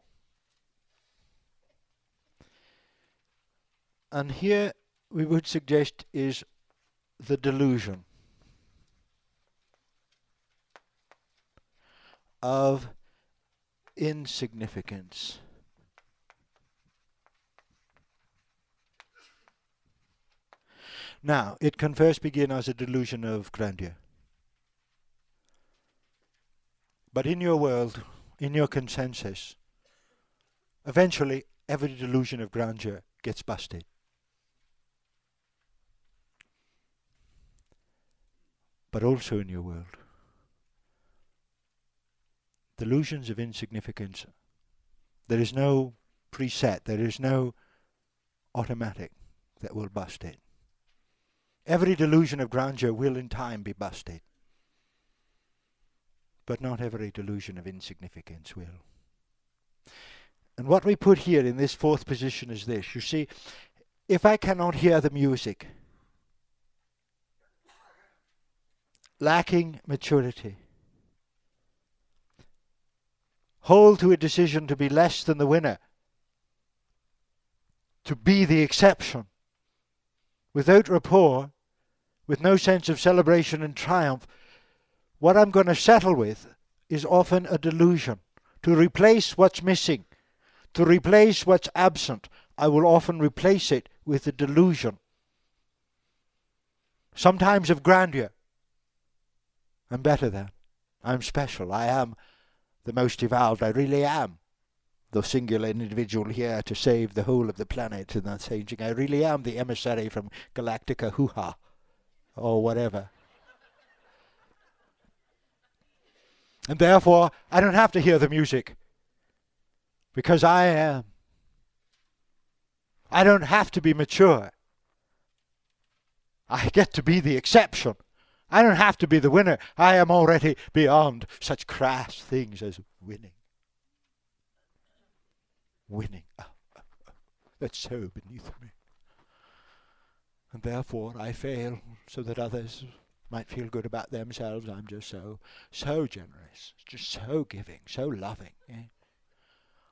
And here we would suggest is the delusion. of insignificance. Now, it can first begin as a delusion of grandeur. But in your world, in your consensus, eventually every delusion of grandeur gets busted. But also in your world, delusions of insignificance. There is no preset, there is no automatic that will bust it. Every delusion of grandeur will in time be busted. But not every delusion of insignificance will. And what we put here in this fourth position is this. You see, if I cannot hear the music, lacking maturity, hold to a decision to be less than the winner, to be the exception, without rapport, with no sense of celebration and triumph, what I'm going to settle with is often a delusion. To replace what's missing, to replace what's absent, I will often replace it with a delusion. Sometimes of grandeur. I'm better than. I'm special. I am the most evolved. I really am the singular individual here to save the whole of the planet and that's changing. I really am the emissary from Galactica Hoo Ha or whatever. And therefore, I don't have to hear the music because I am. I don't have to be mature. I get to be the exception. I don't have to be the winner. I am already beyond such crass things as winning. Winning. Oh, oh, oh. That's so beneath me. And therefore I fail so that others might feel good about themselves. I'm just so, so generous, just so giving, so loving. Eh?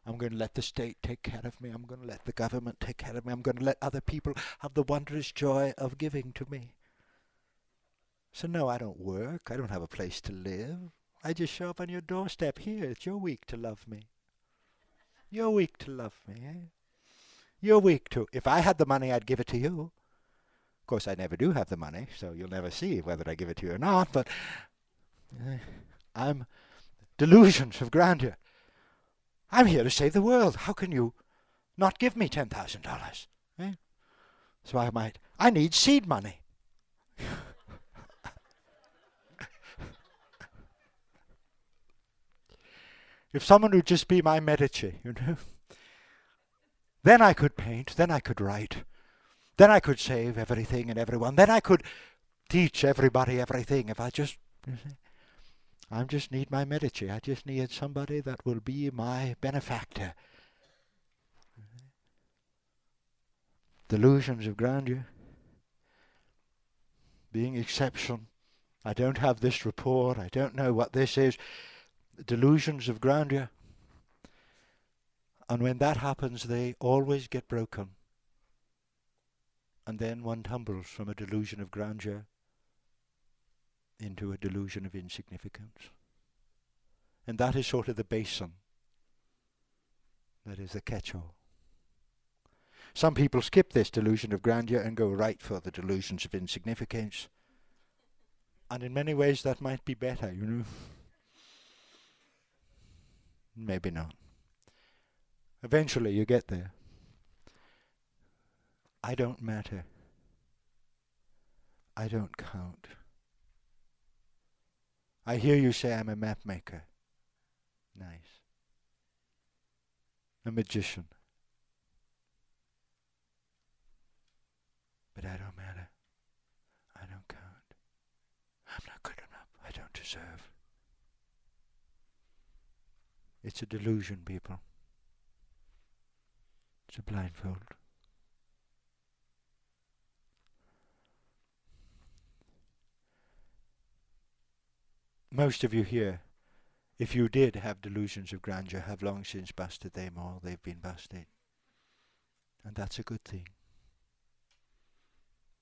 I'm going to let the state take care of me. I'm going to let the government take care of me. I'm going to let other people have the wondrous joy of giving to me. So, no, I don't work. I don't have a place to live. I just show up on your doorstep. Here, it's your week to love me. Your week to love me, eh? Your week to. If I had the money, I'd give it to you. Of course, I never do have the money, so you'll never see whether I give it to you or not, but uh, I'm delusions of grandeur. I'm here to save the world. How can you not give me $10,000? Eh? So I might, I need seed money. If someone would just be my Medici, you know, then I could paint, then I could write. Then I could save everything and everyone. Then I could teach everybody everything if I just. I just need my Medici. I just need somebody that will be my benefactor. Delusions of grandeur. Being exception. I don't have this report. I don't know what this is. Delusions of grandeur. And when that happens, they always get broken and then one tumbles from a delusion of grandeur into a delusion of insignificance. And that is sort of the basin. That is the catch-all. Some people skip this delusion of grandeur and go right for the delusions of insignificance. And in many ways that might be better, you know. Maybe not. Eventually you get there. I don't matter. I don't count. I hear you say I'm a map maker. Nice. A magician. But I don't matter. I don't count. I'm not good enough. I don't deserve. It's a delusion, people. It's a blindfold. Most of you here, if you did have delusions of grandeur, have long since busted them all. They've been busted. And that's a good thing.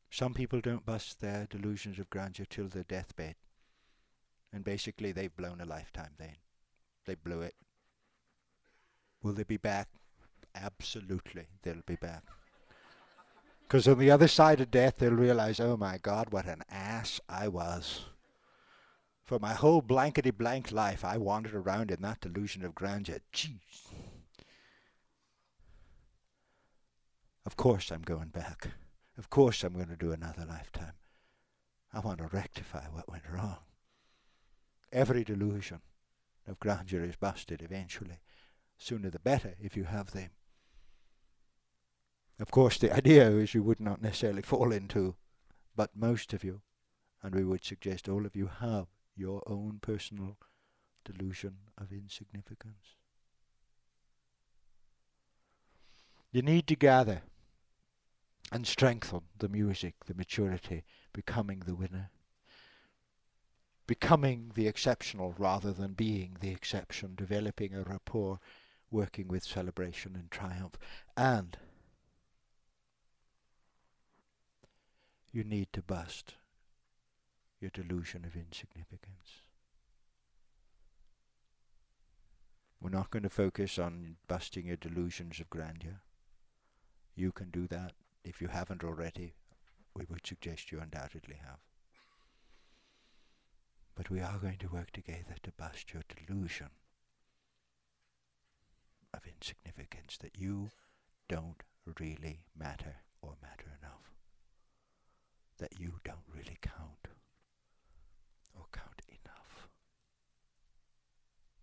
Some people don't bust their delusions of grandeur till their deathbed. And basically they've blown a lifetime then. They blew it. Will they be back? Absolutely, they'll be back. Because on the other side of death, they'll realize, oh my God, what an ass I was. For my whole blankety blank life, I wandered around in that delusion of grandeur. Jeez. Of course, I'm going back. Of course, I'm going to do another lifetime. I want to rectify what went wrong. Every delusion of grandeur is busted eventually. Sooner the better if you have them. Of course, the idea is you would not necessarily fall into but most of you, and we would suggest all of you have your own personal delusion of insignificance. You need to gather and strengthen the music, the maturity, becoming the winner. Becoming the exceptional rather than being the exception, developing a rapport, working with celebration and triumph. And you need to bust your delusion of insignificance. We're not going to focus on busting your delusions of grandeur. You can do that. If you haven't already, we would suggest you undoubtedly have. But we are going to work together to bust your delusion of insignificance, that you don't really matter or matter enough, that you don't really count or count.